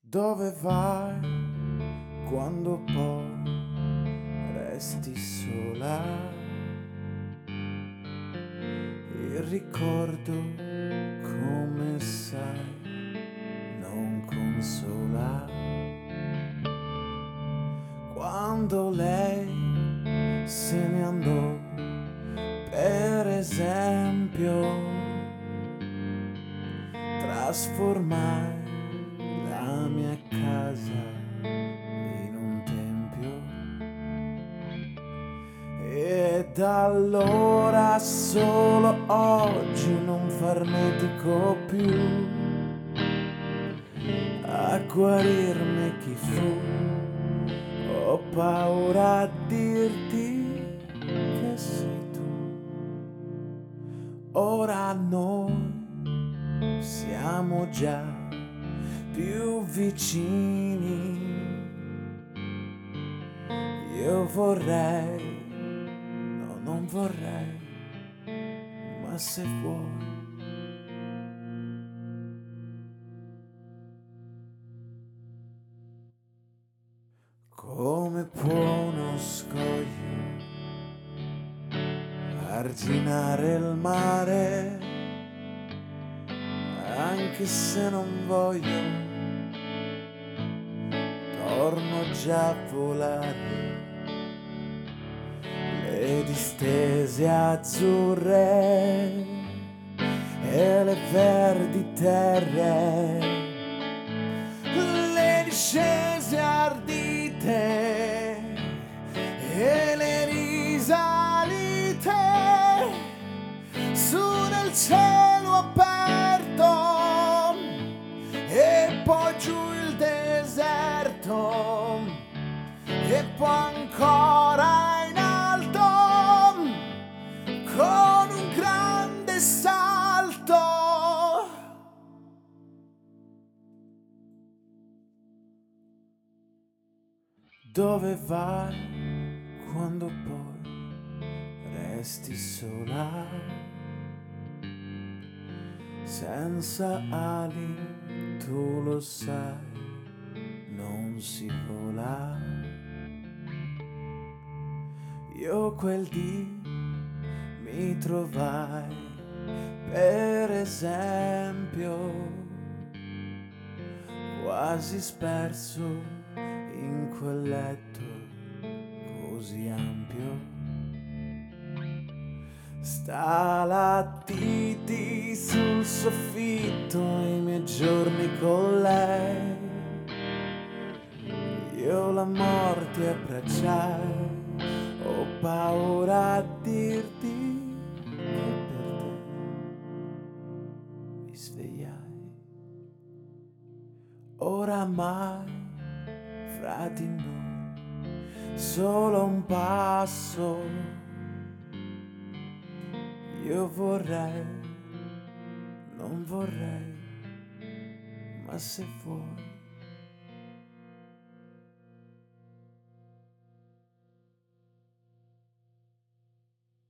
Dove vai quando poi resti sola? Il ricordo, come sai, non consola. Quando lei se ne andò, per esempio, trasformai allora solo oggi non farnetico più a guarirmi chi fu ho paura a dirti che sei tu ora noi siamo già più vicini. Io vorrei, vorrei, ma se vuoi. Come può uno scoglio arginare il mare? anche se non voglio, torno già a volare. Le distese azzurre e le verdi terre, le discese ardite e le risalite su nel cielo aperto e poi giù il deserto e poi Dove vai quando poi resti sola? senza ali, tu lo sai, non si vola. Io quel dì mi trovai, per esempio, quasi sperso in quel letto così ampio stalattiti sul soffitto i miei giorni con lei. Io la morte abbracciai, ho paura a dirti che per te mi svegliai. Oramai fra di noi solo un passo io vorrei, non vorrei, ma se vuoi.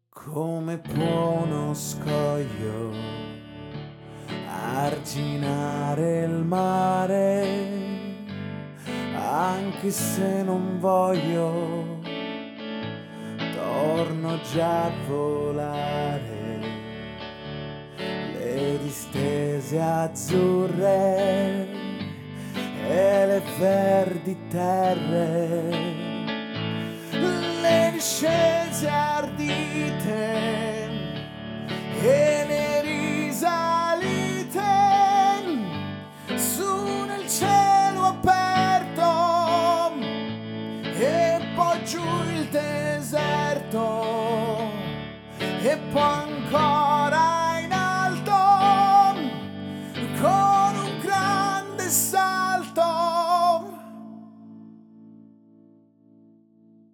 Come può uno scoglio arginare il mare, anche se non voglio, torno già a volare. Le distese azzurre e le verdi terre, le discese ardite e